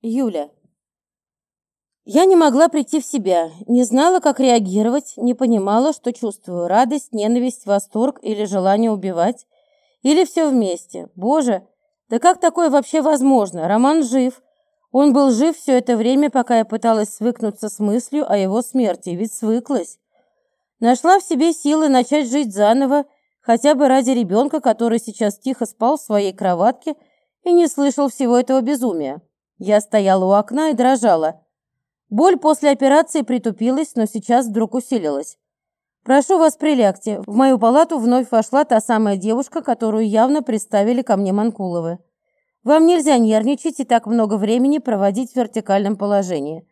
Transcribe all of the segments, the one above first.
Юля. Я не могла прийти в себя, не знала, как реагировать, не понимала, что чувствую: радость, ненависть, восторг или желание убивать, или все вместе. Боже, да как такое вообще возможно? Роман жив. Он был жив все это время, пока я пыталась свыкнуться с мыслью о его смерти, ведь свыклась. Нашла в себе силы начать жить заново, хотя бы ради ребенка, который сейчас тихо спал в своей кроватке и не слышал всего этого безумия. Я стояла у окна и дрожала. Боль после операции притупилась, но сейчас вдруг усилилась. «Прошу вас, прилягте. В мою палату вновь вошла та самая девушка, которую явно представили ко мне Манкуловы. Вам нельзя нервничать и так много времени проводить в вертикальном положении».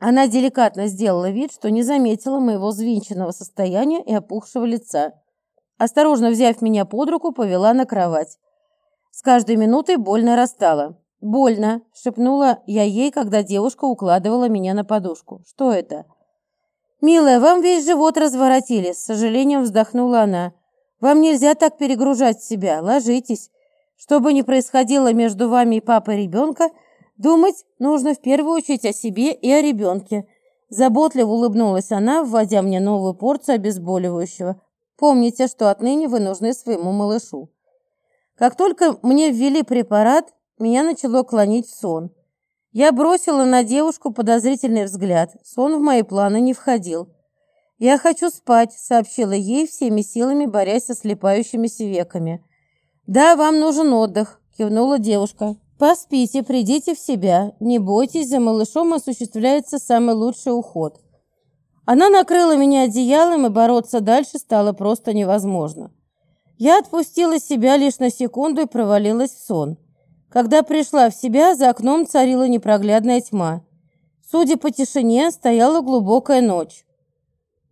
Она деликатно сделала вид, что не заметила моего взвинченного состояния и опухшего лица. Осторожно взяв меня под руку, повела на кровать. С каждой минутой боль нарастала. «Больно», — шепнула я ей, когда девушка укладывала меня на подушку. «Что это?» «Милая, вам весь живот разворотили», — с сожалением вздохнула она. «Вам нельзя так перегружать себя. Ложитесь. Что бы ни происходило между вами и папой ребенка, думать нужно в первую очередь о себе и о ребенке». Заботливо улыбнулась она, вводя мне новую порцию обезболивающего. «Помните, что отныне вы нужны своему малышу». Как только мне ввели препарат, меня начало клонить в сон. Я бросила на девушку подозрительный взгляд. Сон в мои планы не входил. «Я хочу спать», — сообщила ей, всеми силами борясь со слепающимися веками. «Да, вам нужен отдых», — кивнула девушка. «Поспите, придите в себя. Не бойтесь, за малышом осуществляется самый лучший уход». Она накрыла меня одеялом, и бороться дальше стало просто невозможно. Я отпустила себя лишь на секунду и провалилась в сон. Когда пришла в себя, за окном царила непроглядная тьма. Судя по тишине, стояла глубокая ночь.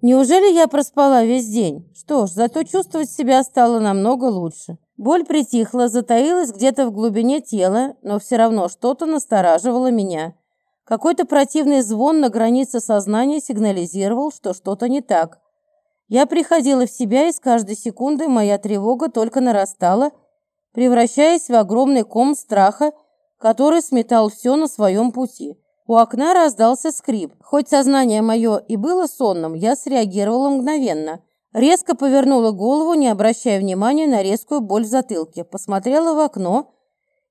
Неужели я проспала весь день? Что ж, зато чувствовать себя стало намного лучше. Боль притихла, затаилась где-то в глубине тела, но все равно что-то настораживало меня. Какой-то противный звон на границе сознания сигнализировал, что что-то не так. Я приходила в себя, и с каждой секундой моя тревога только нарастала, превращаясь в огромный ком страха, который сметал все на своем пути. У окна раздался скрип. Хоть сознание мое и было сонным, я среагировала мгновенно. Резко повернула голову, не обращая внимания на резкую боль в затылке. Посмотрела в окно,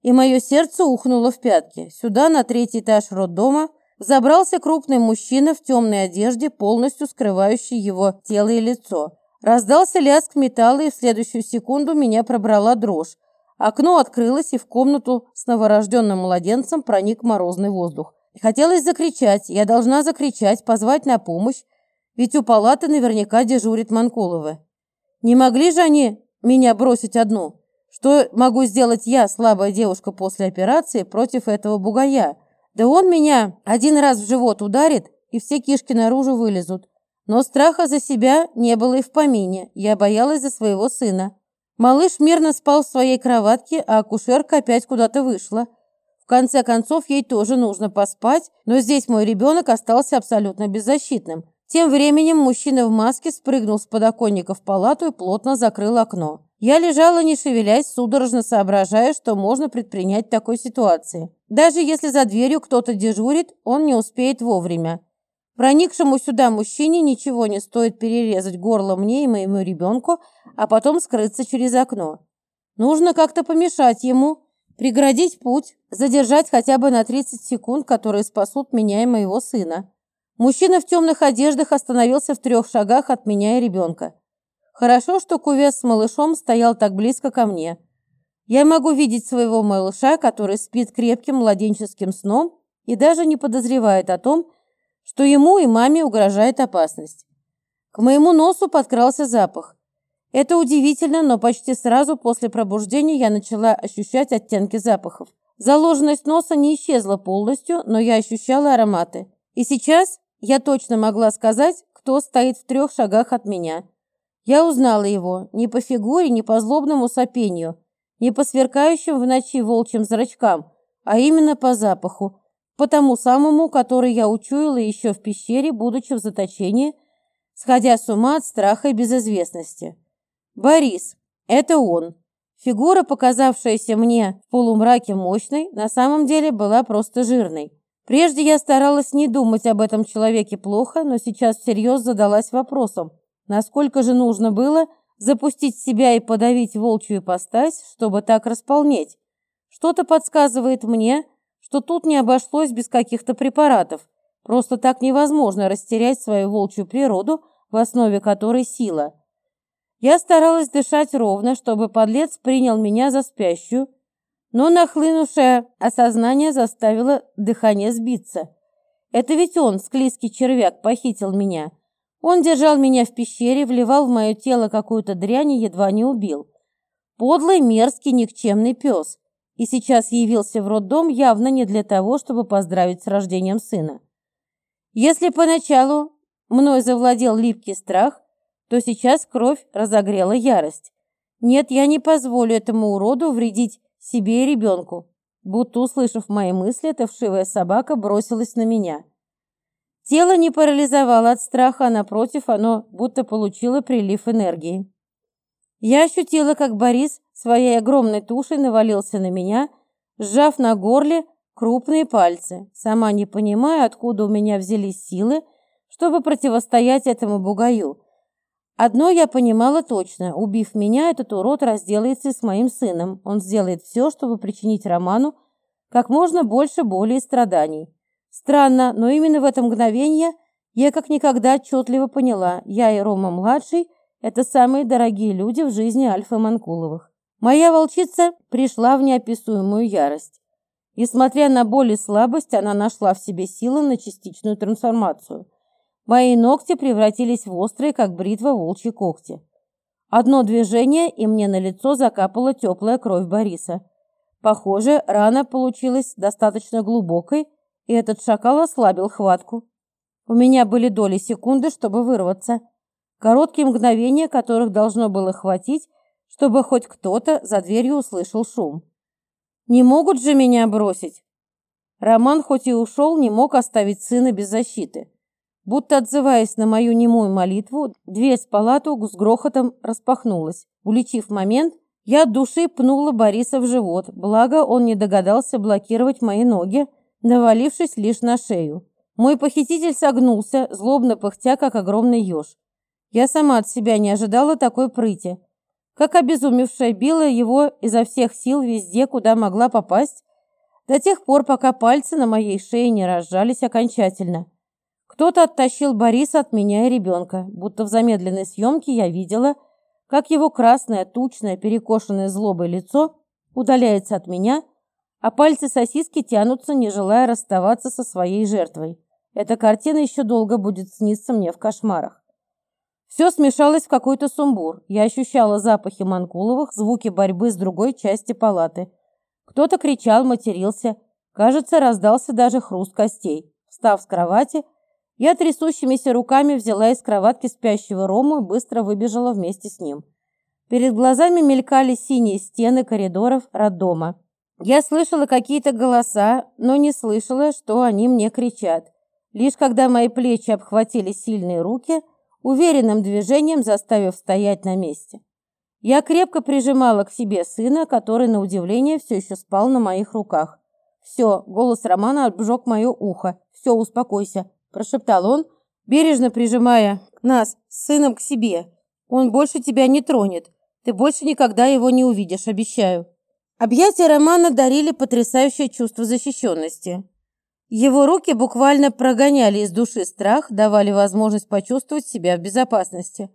и мое сердце ухнуло в пятки. Сюда, на третий этаж роддома, забрался крупный мужчина в темной одежде, полностью скрывающий его тело и лицо. Раздался лязг металла, и в следующую секунду меня пробрала дрожь. Окно открылось, и в комнату с новорожденным младенцем проник морозный воздух. Хотелось закричать, я должна закричать, позвать на помощь, ведь у палаты наверняка дежурит Манкулова. Не могли же они меня бросить одну? Что могу сделать я, слабая девушка после операции, против этого бугая? Да он меня один раз в живот ударит, и все кишки наружу вылезут. Но страха за себя не было и в помине. Я боялась за своего сына. Малыш мирно спал в своей кроватке, а акушерка опять куда-то вышла. В конце концов, ей тоже нужно поспать, но здесь мой ребенок остался абсолютно беззащитным. Тем временем мужчина в маске спрыгнул с подоконника в палату и плотно закрыл окно. Я лежала, не шевелясь, судорожно соображая, что можно предпринять в такой ситуации. Даже если за дверью кто-то дежурит, он не успеет вовремя. Проникшему сюда мужчине ничего не стоит перерезать горло мне и моему ребенку, а потом скрыться через окно. Нужно как-то помешать ему, преградить путь, задержать хотя бы на 30 секунд, которые спасут меня и моего сына. Мужчина в темных одеждах остановился в трех шагах от меня и ребенка. Хорошо, что кувес с малышом стоял так близко ко мне. Я могу видеть своего малыша, который спит крепким младенческим сном и даже не подозревает о том, что ему и маме угрожает опасность. К моему носу подкрался запах. Это удивительно, но почти сразу после пробуждения я начала ощущать оттенки запахов. Заложенность носа не исчезла полностью, но я ощущала ароматы. И сейчас я точно могла сказать, кто стоит в трех шагах от меня. Я узнала его не по фигуре, не по злобному сопению, не по сверкающим в ночи волчьим зрачкам, а именно по запаху, по тому самому, который я учуяла еще в пещере, будучи в заточении, сходя с ума от страха и безызвестности. Борис. Это он. Фигура, показавшаяся мне в полумраке мощной, на самом деле была просто жирной. Прежде я старалась не думать об этом человеке плохо, но сейчас всерьез задалась вопросом, насколько же нужно было запустить себя и подавить волчью ипостась, чтобы так располнеть. Что-то подсказывает мне, что тут не обошлось без каких-то препаратов. Просто так невозможно растерять свою волчью природу, в основе которой сила. Я старалась дышать ровно, чтобы подлец принял меня за спящую, но нахлынувшее осознание заставило дыхание сбиться. Это ведь он, склизкий червяк, похитил меня. Он держал меня в пещере, вливал в мое тело какую-то дрянь и едва не убил. Подлый, мерзкий, никчемный пес. И сейчас явился в роддом явно не для того, чтобы поздравить с рождением сына. Если поначалу мной завладел липкий страх, то сейчас кровь разогрела ярость. Нет, я не позволю этому уроду вредить себе и ребенку. Будто услышав мои мысли, эта вшивая собака бросилась на меня. Тело не парализовало от страха, а напротив, оно будто получило прилив энергии. Я ощутила, как Борис своей огромной тушей навалился на меня, сжав на горле крупные пальцы, сама не понимая, откуда у меня взялись силы, чтобы противостоять этому бугаю. Одно я понимала точно. Убив меня, этот урод разделается с моим сыном. Он сделает все, чтобы причинить Роману как можно больше боли и страданий. Странно, но именно в это мгновение я как никогда отчетливо поняла, я и Рома-младший – это самые дорогие люди в жизни Альфы Манкуловых. Моя волчица пришла в неописуемую ярость. И, смотря на боль и слабость, она нашла в себе силы на частичную трансформацию – Мои ногти превратились в острые, как бритва, волчьи когти. Одно движение, и мне на лицо закапала теплая кровь Бориса. Похоже, рана получилась достаточно глубокой, и этот шакал ослабил хватку. У меня были доли секунды, чтобы вырваться. Короткие мгновения, которых должно было хватить, чтобы хоть кто-то за дверью услышал шум. Не могут же меня бросить. Роман хоть и ушел, не мог оставить сына без защиты. Будто отзываясь на мою немую молитву, дверь с палату с грохотом распахнулась. Уличив момент, я от души пнула Бориса в живот, благо он не догадался блокировать мои ноги, навалившись лишь на шею. Мой похититель согнулся, злобно пыхтя, как огромный еж. Я сама от себя не ожидала такой прыти. Как обезумевшая била его изо всех сил везде, куда могла попасть, до тех пор, пока пальцы на моей шее не разжались окончательно – кто-то оттащил Бориса от меня и ребенка, будто в замедленной съемке я видела, как его красное, тучное, перекошенное злобой лицо удаляется от меня, а пальцы сосиски тянутся, не желая расставаться со своей жертвой. Эта картина еще долго будет сниться мне в кошмарах. Все смешалось в какой-то сумбур. Я ощущала запахи Манкуловых, звуки борьбы с другой части палаты. Кто-то кричал, матерился. Кажется, раздался даже хруст костей. Встав с кровати, я трясущимися руками взяла из кроватки спящего Рому и быстро выбежала вместе с ним. Перед глазами мелькали синие стены коридоров роддома. Я слышала какие-то голоса, но не слышала, что они мне кричат. Лишь когда мои плечи обхватили сильные руки, уверенным движением заставив стоять на месте. Я крепко прижимала к себе сына, который, на удивление, все еще спал на моих руках. «Все», — голос Романа обжег мое ухо. «Все, успокойся прошептал он, бережно прижимая нас с сыном к себе. Он больше тебя не тронет. Ты больше никогда его не увидишь, обещаю. Объятия Романа дарили потрясающее чувство защищенности. Его руки буквально прогоняли из души страх, давали возможность почувствовать себя в безопасности.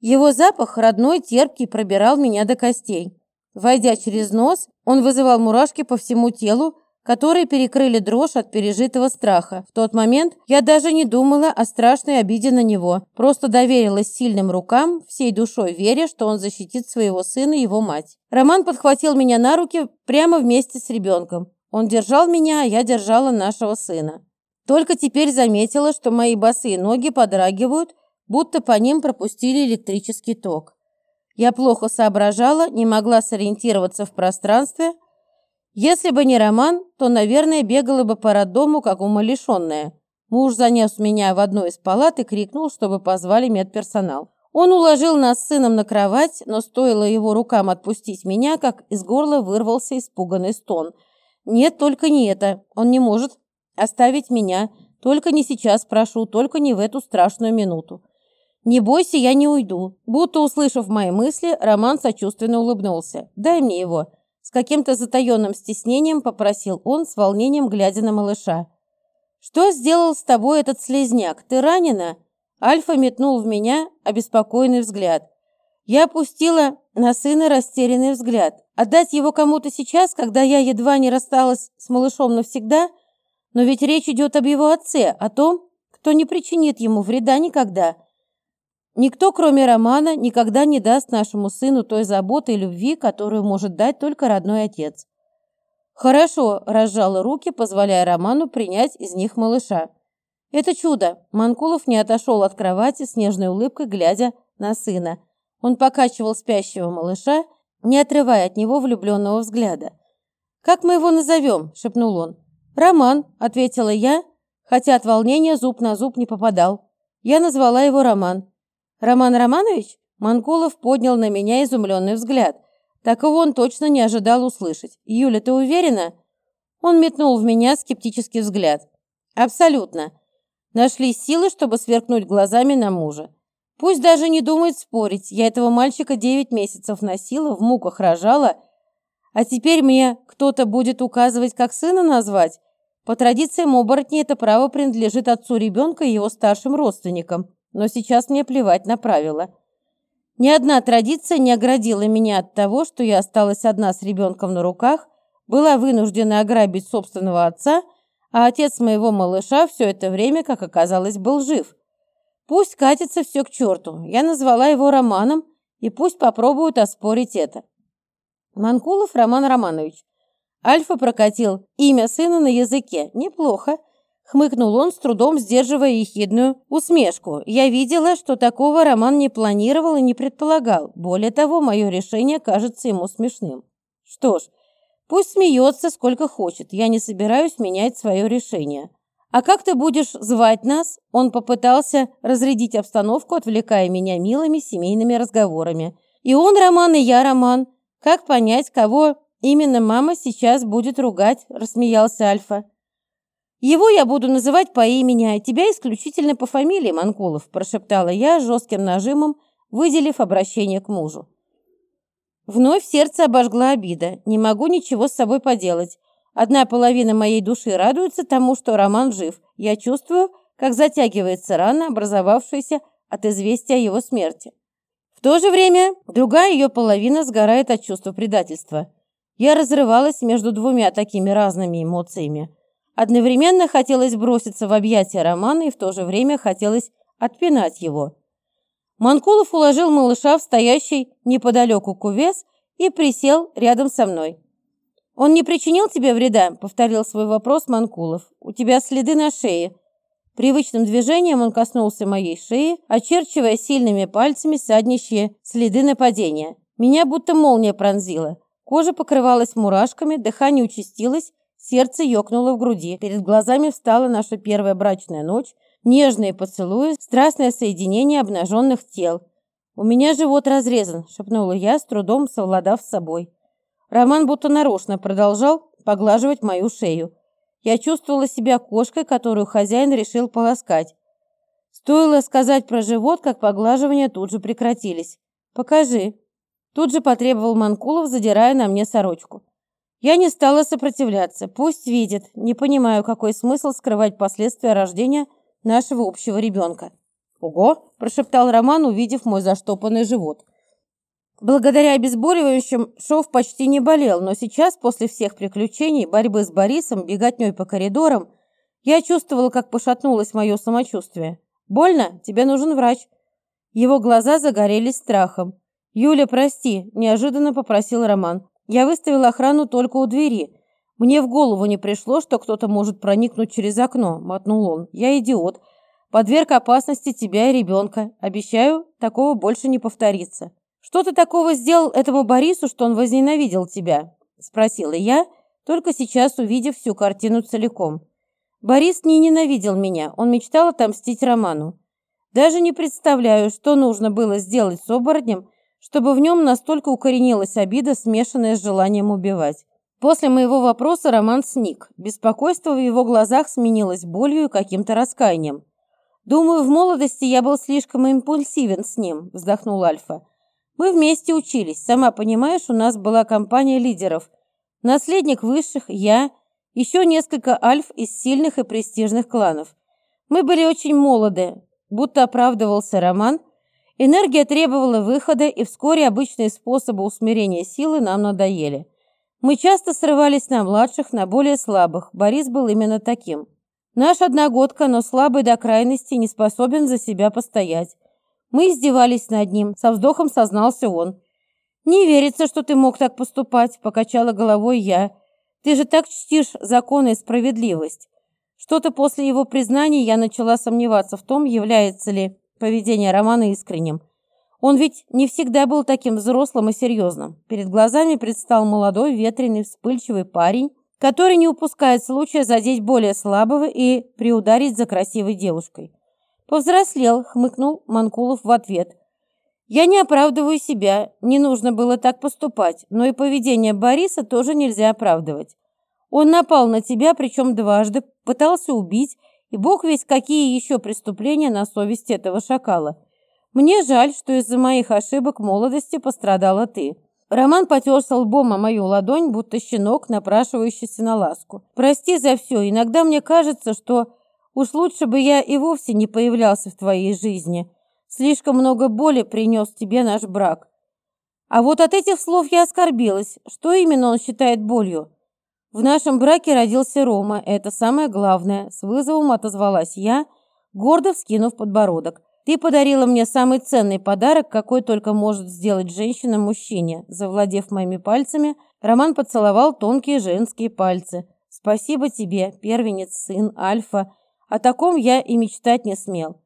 Его запах, родной, терпкий, пробирал меня до костей. Войдя через нос, он вызывал мурашки по всему телу, которые перекрыли дрожь от пережитого страха. В тот момент я даже не думала о страшной обиде на него, просто доверилась сильным рукам, всей душой веря, что он защитит своего сына и его мать. Роман подхватил меня на руки прямо вместе с ребенком. Он держал меня, а я держала нашего сына. Только теперь заметила, что мои босые ноги подрагивают, будто по ним пропустили электрический ток. Я плохо соображала, не могла сориентироваться в пространстве – если бы не Роман, то, наверное, бегала бы по роддому, как умалишенная. Муж занес меня в одну из палат и крикнул, чтобы позвали медперсонал. Он уложил нас с сыном на кровать, но стоило его рукам отпустить меня, как из горла вырвался испуганный стон. «Нет, только не это. Он не может оставить меня. Только не сейчас, прошу, только не в эту страшную минуту». «Не бойся, я не уйду». Будто услышав мои мысли, Роман сочувственно улыбнулся. «Дай мне его». С каким-то затаенным стеснением попросил он, с волнением глядя на малыша. «Что сделал с тобой этот слезняк? Ты ранена?» Альфа метнул в меня обеспокоенный взгляд. Я опустила на сына растерянный взгляд. Отдать его кому-то сейчас, когда я едва не рассталась с малышом навсегда? Но ведь речь идет об его отце, о том, кто не причинит ему вреда никогда. Никто, кроме Романа, никогда не даст нашему сыну той заботы и любви, которую может дать только родной отец. «Хорошо», – разжала руки, позволяя Роману принять из них малыша. «Это чудо!» Манкулов не отошел от кровати с нежной улыбкой, глядя на сына. Он покачивал спящего малыша, не отрывая от него влюбленного взгляда. «Как мы его назовем?» – шепнул он. «Роман», – ответила я, хотя от волнения зуб на зуб не попадал. Я назвала его Роман. «Роман Романович?» Манкулов поднял на меня изумленный взгляд. Такого он точно не ожидал услышать. «Юля, ты уверена?» Он метнул в меня скептический взгляд. «Абсолютно. Нашли силы, чтобы сверкнуть глазами на мужа. Пусть даже не думает спорить. Я этого мальчика девять месяцев носила, в муках рожала. А теперь мне кто-то будет указывать, как сына назвать? По традициям оборотней это право принадлежит отцу ребенка и его старшим родственникам. Но сейчас мне плевать на правила. Ни одна традиция не оградила меня от того, что я осталась одна с ребенком на руках, была вынуждена ограбить собственного отца – а отец моего малыша все это время, как оказалось, был жив. Пусть катится все к черту. Я назвала его Романом, и пусть попробуют оспорить это. Манкулов Роман Романович. Альфа прокатил имя сына на языке. Неплохо. Хмыкнул он, с трудом сдерживая ехидную усмешку. Я видела, что такого Роман не планировал и не предполагал. Более того, мое решение кажется ему смешным. Что ж, Пусть смеется сколько хочет, я не собираюсь менять свое решение. А как ты будешь звать нас? Он попытался разрядить обстановку, отвлекая меня милыми семейными разговорами. И он Роман, и я Роман. Как понять, кого именно мама сейчас будет ругать? Рассмеялся Альфа. Его я буду называть по имени, а тебя исключительно по фамилии, Манкулов, прошептала я жестким нажимом, выделив обращение к мужу. Вновь сердце обожгла обида. Не могу ничего с собой поделать. Одна половина моей души радуется тому, что Роман жив. Я чувствую, как затягивается рана, образовавшаяся от известия о его смерти. В то же время другая ее половина сгорает от чувства предательства. Я разрывалась между двумя такими разными эмоциями. Одновременно хотелось броситься в объятия Романа и в то же время хотелось отпинать его. Манкулов уложил малыша в стоящий неподалеку кувес и присел рядом со мной. «Он не причинил тебе вреда?» – повторил свой вопрос Манкулов. «У тебя следы на шее». Привычным движением он коснулся моей шеи, очерчивая сильными пальцами саднищие следы нападения. Меня будто молния пронзила. Кожа покрывалась мурашками, дыхание участилось, сердце ёкнуло в груди. Перед глазами встала наша первая брачная ночь – Нежные поцелуи, страстное соединение обнаженных тел. «У меня живот разрезан», — шепнула я, с трудом совладав с собой. Роман будто нарочно продолжал поглаживать мою шею. Я чувствовала себя кошкой, которую хозяин решил полоскать. Стоило сказать про живот, как поглаживания тут же прекратились. «Покажи». Тут же потребовал Манкулов, задирая на мне сорочку. Я не стала сопротивляться. Пусть видит. Не понимаю, какой смысл скрывать последствия рождения нашего общего ребенка. «Ого!» – прошептал Роман, увидев мой заштопанный живот. Благодаря обезболивающим шов почти не болел, но сейчас, после всех приключений, борьбы с Борисом, беготней по коридорам, я чувствовала, как пошатнулось мое самочувствие. «Больно? Тебе нужен врач». Его глаза загорелись страхом. «Юля, прости», – неожиданно попросил Роман. «Я выставил охрану только у двери. «Мне в голову не пришло, что кто-то может проникнуть через окно», — мотнул он. «Я идиот. Подверг опасности тебя и ребенка. Обещаю, такого больше не повторится». «Что ты такого сделал этому Борису, что он возненавидел тебя?» — спросила я, только сейчас увидев всю картину целиком. Борис не ненавидел меня, он мечтал отомстить Роману. Даже не представляю, что нужно было сделать с оборотнем, чтобы в нем настолько укоренилась обида, смешанная с желанием убивать. После моего вопроса Роман сник. Беспокойство в его глазах сменилось болью и каким-то раскаянием. «Думаю, в молодости я был слишком импульсивен с ним», – вздохнул Альфа. «Мы вместе учились. Сама понимаешь, у нас была компания лидеров. Наследник высших, я, еще несколько альф из сильных и престижных кланов. Мы были очень молоды, будто оправдывался Роман. Энергия требовала выхода, и вскоре обычные способы усмирения силы нам надоели. Мы часто срывались на младших, на более слабых. Борис был именно таким. Наш одногодка, но слабый до крайности, не способен за себя постоять. Мы издевались над ним, со вздохом сознался он. «Не верится, что ты мог так поступать», – покачала головой я. «Ты же так чтишь законы и справедливость». Что-то после его признания я начала сомневаться в том, является ли поведение Романа искренним. Он ведь не всегда был таким взрослым и серьезным. Перед глазами предстал молодой, ветреный, вспыльчивый парень, который не упускает случая задеть более слабого и приударить за красивой девушкой. Повзрослел, хмыкнул Манкулов в ответ. «Я не оправдываю себя, не нужно было так поступать, но и поведение Бориса тоже нельзя оправдывать. Он напал на тебя, причем дважды, пытался убить, и бог весь какие еще преступления на совести этого шакала. Мне жаль, что из-за моих ошибок молодости пострадала ты. Роман потерся лбом о мою ладонь, будто щенок, напрашивающийся на ласку. Прости за все, иногда мне кажется, что уж лучше бы я и вовсе не появлялся в твоей жизни. Слишком много боли принес тебе наш брак. А вот от этих слов я оскорбилась. Что именно он считает болью? В нашем браке родился Рома, это самое главное. С вызовом отозвалась я, гордо вскинув подбородок. Ты подарила мне самый ценный подарок, какой только может сделать женщина мужчине. Завладев моими пальцами, Роман поцеловал тонкие женские пальцы. Спасибо тебе, первенец, сын, Альфа. О таком я и мечтать не смел.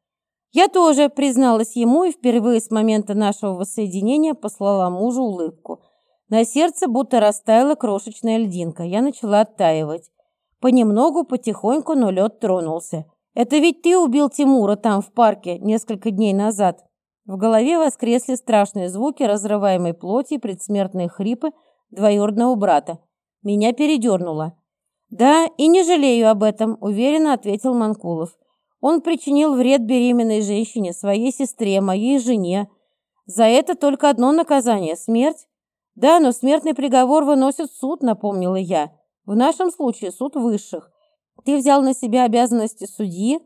Я тоже призналась ему и впервые с момента нашего воссоединения послала мужу улыбку. На сердце будто растаяла крошечная льдинка. Я начала оттаивать. Понемногу, потихоньку, но лед тронулся. Это ведь ты убил Тимура там, в парке, несколько дней назад. В голове воскресли страшные звуки разрываемой плоти и предсмертные хрипы двоюродного брата. Меня передернуло. «Да, и не жалею об этом», – уверенно ответил Манкулов. «Он причинил вред беременной женщине, своей сестре, моей жене. За это только одно наказание – смерть». «Да, но смертный приговор выносит суд», – напомнила я. «В нашем случае суд высших. Ты взял на себя обязанности судьи,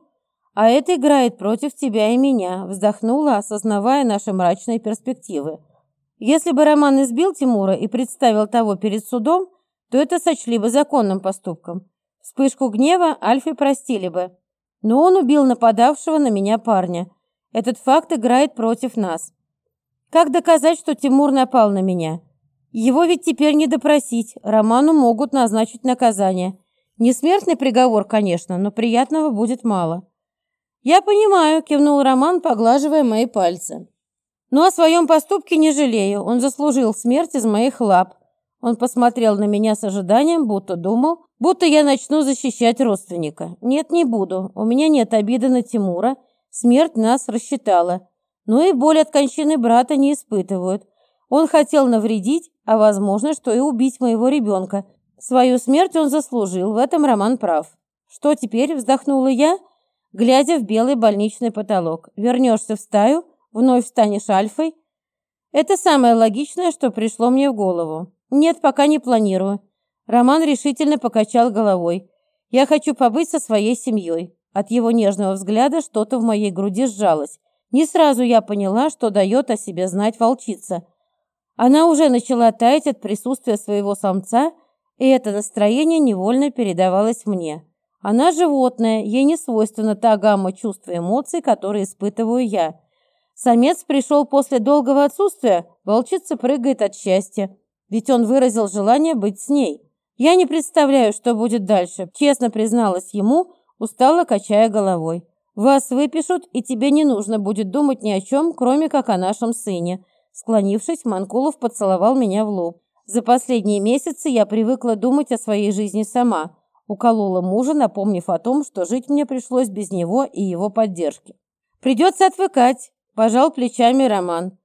а это играет против тебя и меня», вздохнула, осознавая наши мрачные перспективы. «Если бы Роман избил Тимура и представил того перед судом, то это сочли бы законным поступком. Вспышку гнева Альфе простили бы. Но он убил нападавшего на меня парня. Этот факт играет против нас. Как доказать, что Тимур напал на меня? Его ведь теперь не допросить. Роману могут назначить наказание. Не смертный приговор, конечно, но приятного будет мало. «Я понимаю», – кивнул Роман, поглаживая мои пальцы. «Но о своем поступке не жалею. Он заслужил смерть из моих лап». Он посмотрел на меня с ожиданием, будто думал, будто я начну защищать родственника. «Нет, не буду. У меня нет обиды на Тимура. Смерть нас рассчитала. Ну и боль от кончины брата не испытывают. Он хотел навредить, а возможно, что и убить моего ребенка. Свою смерть он заслужил, в этом Роман прав. Что теперь, вздохнула я, глядя в белый больничный потолок. Вернешься в стаю, вновь станешь альфой? Это самое логичное, что пришло мне в голову. Нет, пока не планирую. Роман решительно покачал головой. Я хочу побыть со своей семьей. От его нежного взгляда что-то в моей груди сжалось. Не сразу я поняла, что дает о себе знать волчица. Она уже начала таять от присутствия своего самца, и это настроение невольно передавалось мне. Она животное, ей не свойственна та гамма чувств и эмоций, которые испытываю я. Самец пришел после долгого отсутствия, волчица прыгает от счастья, ведь он выразил желание быть с ней. Я не представляю, что будет дальше, честно призналась ему, устало качая головой. Вас выпишут, и тебе не нужно будет думать ни о чем, кроме как о нашем сыне. Склонившись, Манкулов поцеловал меня в лоб. За последние месяцы я привыкла думать о своей жизни сама. Уколола мужа, напомнив о том, что жить мне пришлось без него и его поддержки. Придется отвыкать, пожал плечами Роман.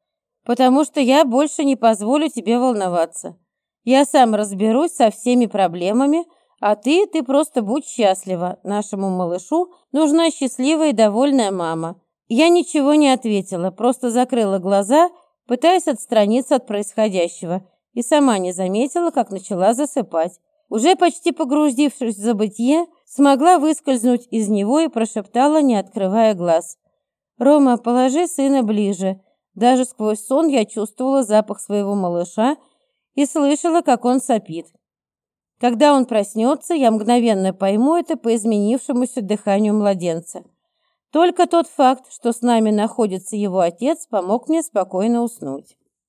Потому что я больше не позволю тебе волноваться. Я сам разберусь со всеми проблемами, а ты, ты просто будь счастлива. Нашему малышу нужна счастливая и довольная мама. Я ничего не ответила, просто закрыла глаза, пытаясь отстраниться от происходящего, и сама не заметила, как начала засыпать. Уже почти погрузившись в забытье, смогла выскользнуть из него и прошептала, не открывая глаз. «Рома, положи сына ближе». Даже сквозь сон я чувствовала запах своего малыша и слышала, как он сопит. Когда он проснется, я мгновенно пойму это по изменившемуся дыханию младенца. Только тот факт, что с нами находится его отец, помог мне спокойно уснуть.